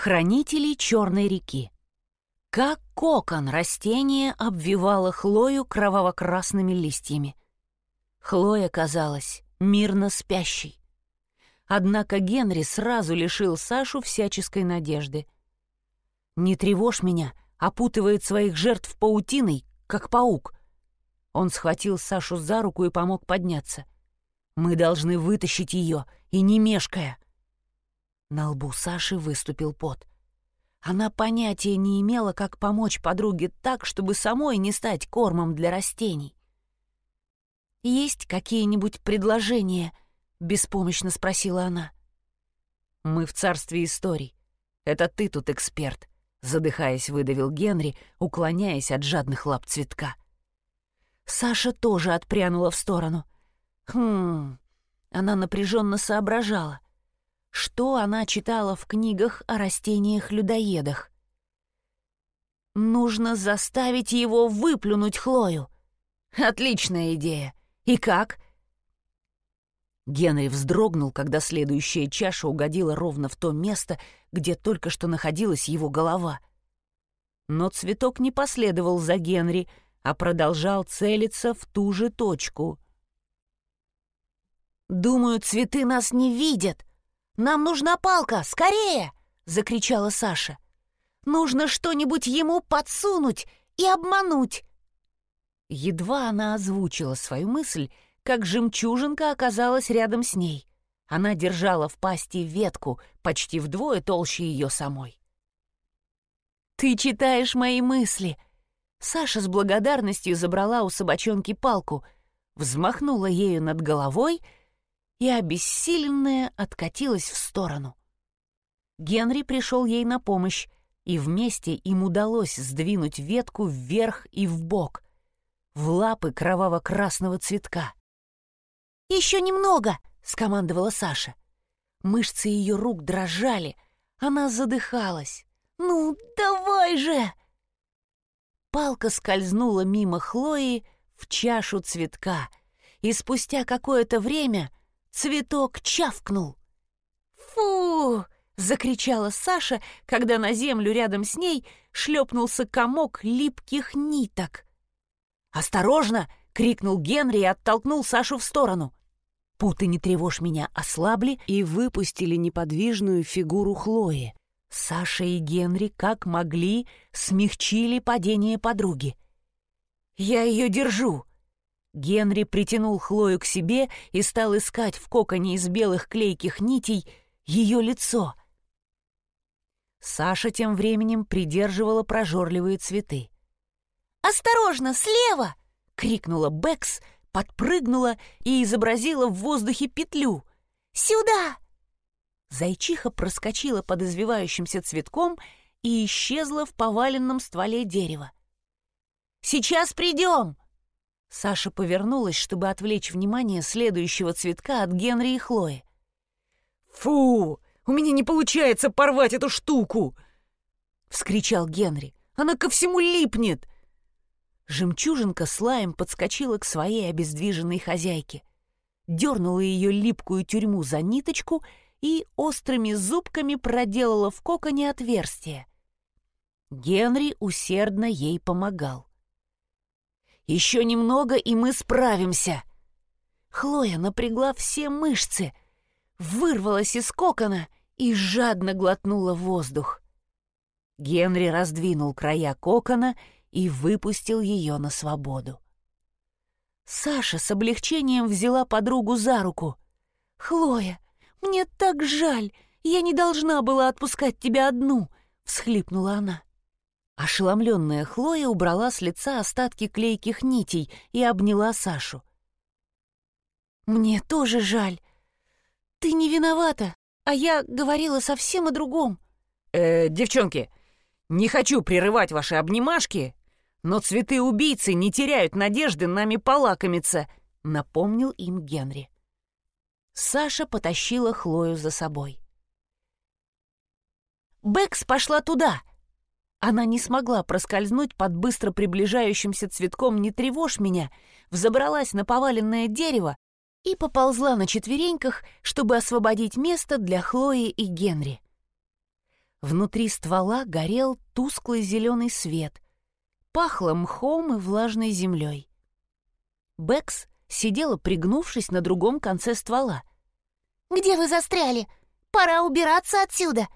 Хранители Черной реки. Как кокон растение обвивало Хлою кроваво-красными листьями. Хлоя казалась мирно спящей. Однако Генри сразу лишил Сашу всяческой надежды. «Не тревожь меня», опутывает своих жертв паутиной, как паук. Он схватил Сашу за руку и помог подняться. «Мы должны вытащить ее, и не мешкая». На лбу Саши выступил пот. Она понятия не имела, как помочь подруге так, чтобы самой не стать кормом для растений. «Есть какие-нибудь предложения?» — беспомощно спросила она. «Мы в царстве историй. Это ты тут эксперт», — задыхаясь, выдавил Генри, уклоняясь от жадных лап цветка. Саша тоже отпрянула в сторону. Хм, она напряженно соображала. Что она читала в книгах о растениях-людоедах? Нужно заставить его выплюнуть Хлою. Отличная идея. И как? Генри вздрогнул, когда следующая чаша угодила ровно в то место, где только что находилась его голова. Но цветок не последовал за Генри, а продолжал целиться в ту же точку. «Думаю, цветы нас не видят. Нам нужна палка, скорее!» — закричала Саша. «Нужно что-нибудь ему подсунуть и обмануть!» Едва она озвучила свою мысль, как жемчужинка оказалась рядом с ней. Она держала в пасти ветку, почти вдвое толще ее самой. «Ты читаешь мои мысли!» Саша с благодарностью забрала у собачонки палку, взмахнула ею над головой и, обессиленная, откатилась в сторону. Генри пришел ей на помощь, и вместе им удалось сдвинуть ветку вверх и вбок, в лапы кроваво-красного цветка. «Еще немного!» — скомандовала Саша. Мышцы ее рук дрожали, она задыхалась. «Ну, давай же!» Палка скользнула мимо Хлои в чашу цветка, и спустя какое-то время цветок чавкнул. «Фу!» — закричала Саша, когда на землю рядом с ней шлепнулся комок липких ниток. «Осторожно!» — крикнул Генри и оттолкнул Сашу в сторону. Путы «Не тревожь меня» ослабли и выпустили неподвижную фигуру Хлои. Саша и Генри, как могли, смягчили падение подруги. «Я ее держу!» Генри притянул Хлою к себе и стал искать в коконе из белых клейких нитей ее лицо. Саша тем временем придерживала прожорливые цветы. «Осторожно, слева!» — крикнула Бэкс — подпрыгнула и изобразила в воздухе петлю. «Сюда!» Зайчиха проскочила под извивающимся цветком и исчезла в поваленном стволе дерева. «Сейчас придем!» Саша повернулась, чтобы отвлечь внимание следующего цветка от Генри и Хлои. «Фу! У меня не получается порвать эту штуку!» — вскричал Генри. «Она ко всему липнет!» Жемчужинка с лаем подскочила к своей обездвиженной хозяйке, дернула ее липкую тюрьму за ниточку и острыми зубками проделала в коконе отверстие. Генри усердно ей помогал. «Еще немного, и мы справимся!» Хлоя напрягла все мышцы, вырвалась из кокона и жадно глотнула воздух. Генри раздвинул края кокона и выпустил ее на свободу. Саша с облегчением взяла подругу за руку. «Хлоя, мне так жаль! Я не должна была отпускать тебя одну!» — всхлипнула она. Ошеломленная Хлоя убрала с лица остатки клейких нитей и обняла Сашу. «Мне тоже жаль. Ты не виновата, а я говорила совсем о другом». «Э, девчонки, не хочу прерывать ваши обнимашки, но цветы-убийцы не теряют надежды нами полакомиться», — напомнил им Генри. Саша потащила Хлою за собой. Бэкс пошла туда. Она не смогла проскользнуть под быстро приближающимся цветком «Не тревожь меня», взобралась на поваленное дерево и поползла на четвереньках, чтобы освободить место для Хлои и Генри. Внутри ствола горел тусклый зеленый свет. Пахло мхом и влажной землей. Бэкс сидела, пригнувшись на другом конце ствола. «Где вы застряли? Пора убираться отсюда.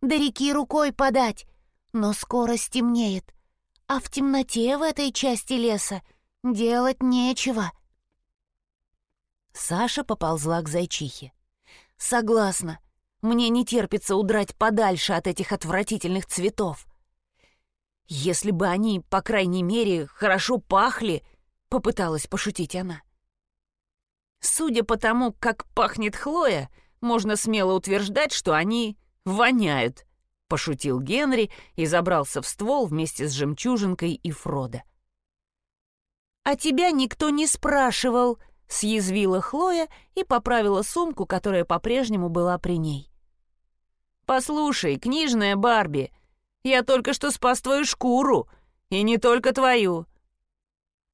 До реки рукой подать. Но скоро стемнеет. А в темноте в этой части леса делать нечего». Саша поползла к зайчихе. «Согласна. Мне не терпится удрать подальше от этих отвратительных цветов. Если бы они, по крайней мере, хорошо пахли, попыталась пошутить она. Судя по тому, как пахнет Хлоя, можно смело утверждать, что они воняют, пошутил Генри и забрался в ствол вместе с жемчужинкой и Фродо. «А тебя никто не спрашивал», — съязвила Хлоя и поправила сумку, которая по-прежнему была при ней. «Послушай, книжная Барби, я только что спас твою шкуру, и не только твою».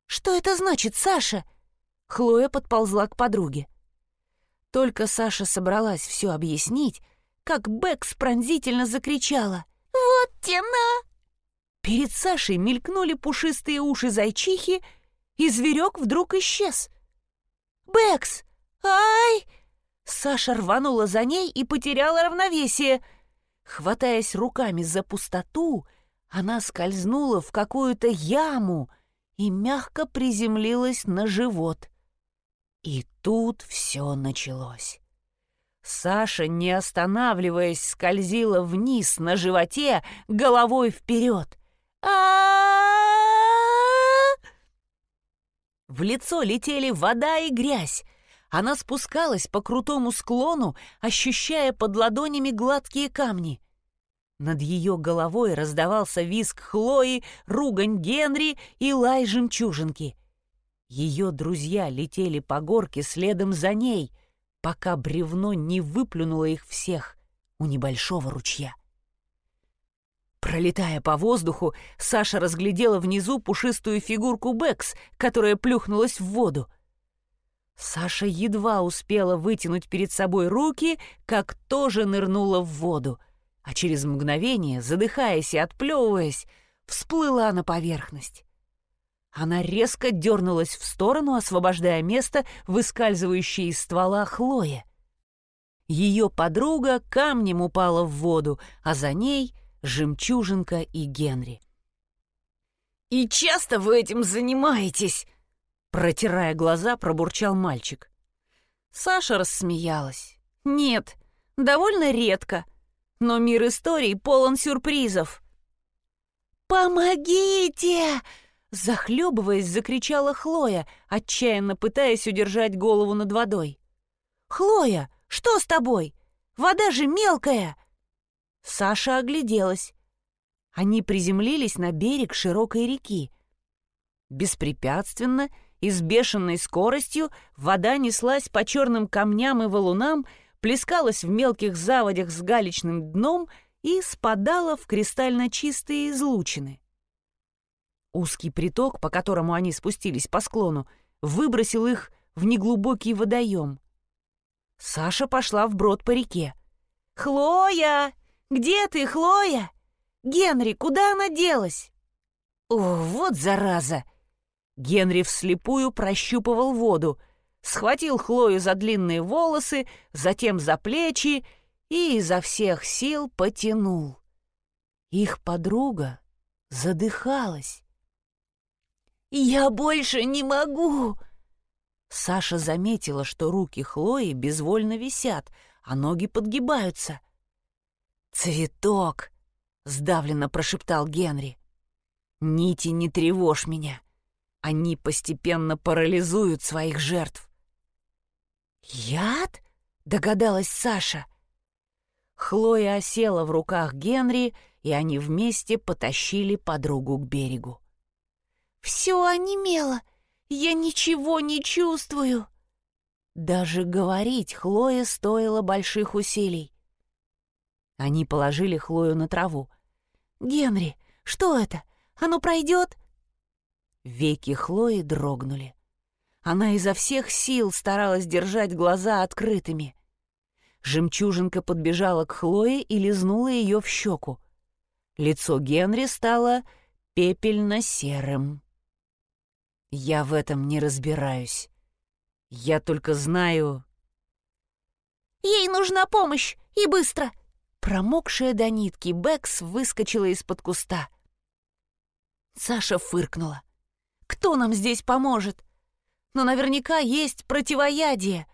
«Что это значит, Саша?» Хлоя подползла к подруге. Только Саша собралась все объяснить, как Бэкс пронзительно закричала. «Вот тена!» Перед Сашей мелькнули пушистые уши зайчихи, и зверек вдруг исчез. «Бэкс! Ай!» Саша рванула за ней и потеряла равновесие. Хватаясь руками за пустоту, она скользнула в какую-то яму и мягко приземлилась на живот. И тут все началось. Саша, не останавливаясь, скользила вниз на животе, головой вперед. а В лицо летели вода и грязь. Она спускалась по крутому склону, ощущая под ладонями гладкие камни. Над ее головой раздавался визг Хлои, ругань Генри и лай жемчужинки. Ее друзья летели по горке следом за ней, пока бревно не выплюнуло их всех у небольшого ручья. Пролетая по воздуху, Саша разглядела внизу пушистую фигурку Бэкс, которая плюхнулась в воду. Саша едва успела вытянуть перед собой руки, как тоже нырнула в воду, а через мгновение, задыхаясь и отплевываясь, всплыла на поверхность. Она резко дернулась в сторону, освобождая место, выскальзывающее из ствола Хлоя. Ее подруга камнем упала в воду, а за ней — Жемчужинка и Генри. «И часто вы этим занимаетесь?» Протирая глаза, пробурчал мальчик. Саша рассмеялась. «Нет, довольно редко, но мир историй полон сюрпризов». «Помогите!» Захлебываясь, закричала Хлоя, отчаянно пытаясь удержать голову над водой. «Хлоя, что с тобой? Вода же мелкая!» Саша огляделась. Они приземлились на берег широкой реки. Беспрепятственно и с бешеной скоростью вода неслась по черным камням и валунам, плескалась в мелких заводях с галечным дном и спадала в кристально чистые излучины. Узкий приток, по которому они спустились по склону, выбросил их в неглубокий водоем. Саша пошла вброд по реке. «Хлоя! Где ты, Хлоя? Генри, куда она делась?» «О, вот зараза!» Генри вслепую прощупывал воду, схватил Хлою за длинные волосы, затем за плечи и изо всех сил потянул. Их подруга задыхалась. «Я больше не могу!» Саша заметила, что руки Хлои безвольно висят, а ноги подгибаются. «Цветок!» — сдавленно прошептал Генри. «Нити, не тревожь меня. Они постепенно парализуют своих жертв». «Яд?» — догадалась Саша. Хлоя осела в руках Генри, и они вместе потащили подругу к берегу. Все онемело. Я ничего не чувствую. Даже говорить Хлое стоило больших усилий. Они положили Хлою на траву. «Генри, что это? Оно пройдет?» Веки Хлои дрогнули. Она изо всех сил старалась держать глаза открытыми. Жемчужинка подбежала к Хлое и лизнула ее в щеку. Лицо Генри стало пепельно-серым. «Я в этом не разбираюсь. Я только знаю...» «Ей нужна помощь, и быстро!» Промокшая до нитки, Бэкс выскочила из-под куста. Саша фыркнула. «Кто нам здесь поможет? Но наверняка есть противоядие.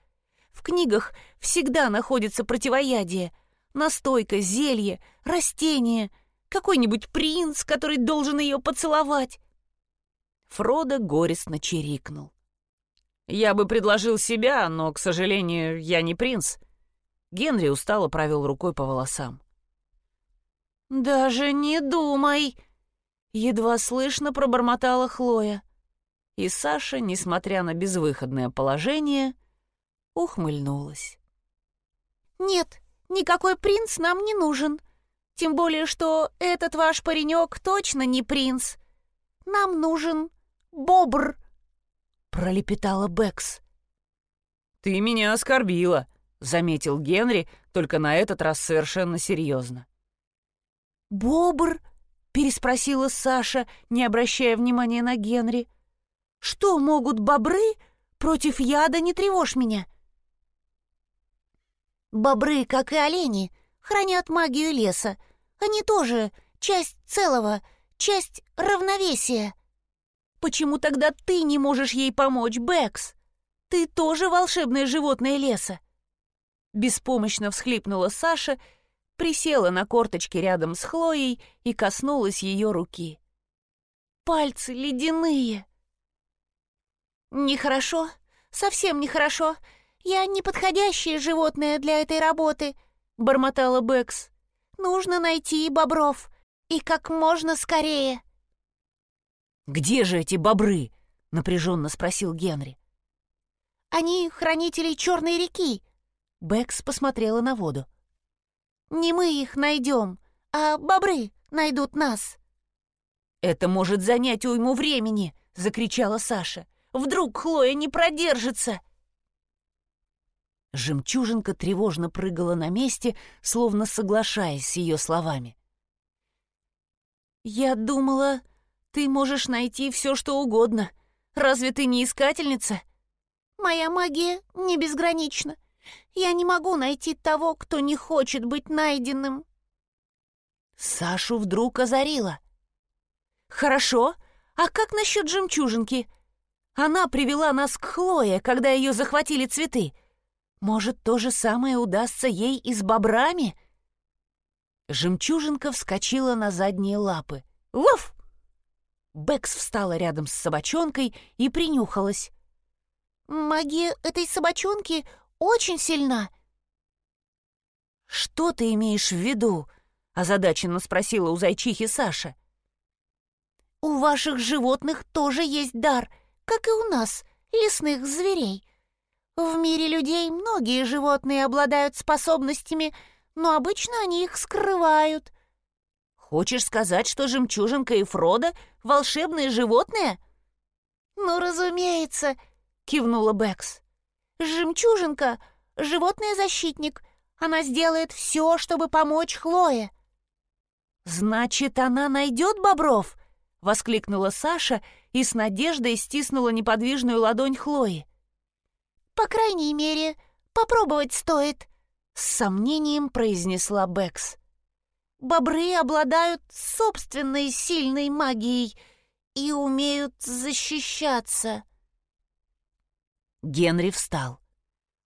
В книгах всегда находится противоядие. Настойка, зелье, растение, какой-нибудь принц, который должен ее поцеловать». Фродо горестно чирикнул. «Я бы предложил себя, но, к сожалению, я не принц». Генри устало провел рукой по волосам. «Даже не думай!» Едва слышно пробормотала Хлоя. И Саша, несмотря на безвыходное положение, ухмыльнулась. «Нет, никакой принц нам не нужен. Тем более, что этот ваш паренек точно не принц. Нам нужен бобр», — пролепетала Бэкс. «Ты меня оскорбила», — заметил Генри, только на этот раз совершенно серьезно. «Бобр?» — переспросила Саша, не обращая внимания на Генри. «Что могут бобры против яда «Не тревожь меня»?» «Бобры, как и олени, хранят магию леса. Они тоже часть целого, часть равновесия». «Почему тогда ты не можешь ей помочь, Бэкс? Ты тоже волшебное животное леса?» Беспомощно всхлипнула Саша присела на корточки рядом с Хлоей и коснулась ее руки. «Пальцы ледяные!» «Нехорошо, совсем нехорошо. Я неподходящее животное для этой работы», — бормотала Бэкс. «Нужно найти бобров, и как можно скорее». «Где же эти бобры?» — напряженно спросил Генри. «Они хранители Черной реки». Бэкс посмотрела на воду. Не мы их найдем, а бобры найдут нас». «Это может занять уйму времени!» — закричала Саша. «Вдруг Хлоя не продержится!» Жемчужинка тревожно прыгала на месте, словно соглашаясь с ее словами. «Я думала, ты можешь найти все, что угодно. Разве ты не искательница?» «Моя магия не безгранична. Я не могу найти того, кто не хочет быть найденным». Сашу вдруг озарила. «Хорошо, а как насчет жемчужинки? Она привела нас к Хлое, когда ее захватили цветы. Может, то же самое удастся ей и с бобрами?» Жемчужинка вскочила на задние лапы. «Вуф!» Бэкс встала рядом с собачонкой и принюхалась. «Магия этой собачонки очень сильна». «Что ты имеешь в виду?» — озадаченно спросила у зайчихи Саша. «У ваших животных тоже есть дар, как и у нас, лесных зверей. В мире людей многие животные обладают способностями, но обычно они их скрывают». «Хочешь сказать, что жемчужинка и Фродо — волшебные животные?» «Ну, разумеется», — кивнула Бэкс. «Жемчужинка — животное-защитник. Она сделает все, чтобы помочь Хлое». «Значит, она найдет бобров?» — воскликнула Саша и с надеждой стиснула неподвижную ладонь Хлои. «По крайней мере, попробовать стоит», — с сомнением произнесла Бэкс. «Бобры обладают собственной сильной магией и умеют защищаться». Генри встал.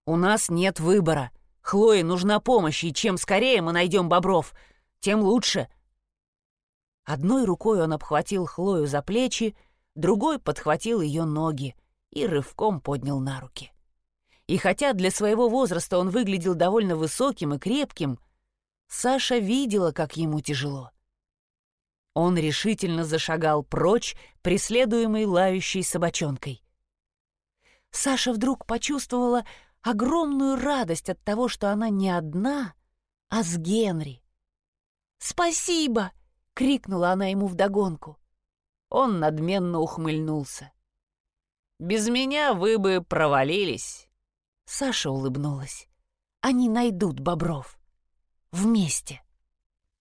«У нас нет выбора. Хлое нужна помощь, и чем скорее мы найдем бобров, тем лучше». Одной рукой он обхватил Хлою за плечи, другой подхватил ее ноги и рывком поднял на руки. И хотя для своего возраста он выглядел довольно высоким и крепким, Саша видела, как ему тяжело. Он решительно зашагал прочь, преследуемый лающей собачонкой. Саша вдруг почувствовала огромную радость от того, что она не одна, а с Генри. «Спасибо!» — крикнула она ему вдогонку. Он надменно ухмыльнулся. «Без меня вы бы провалились!» Саша улыбнулась. они найдут бобров. Вместе.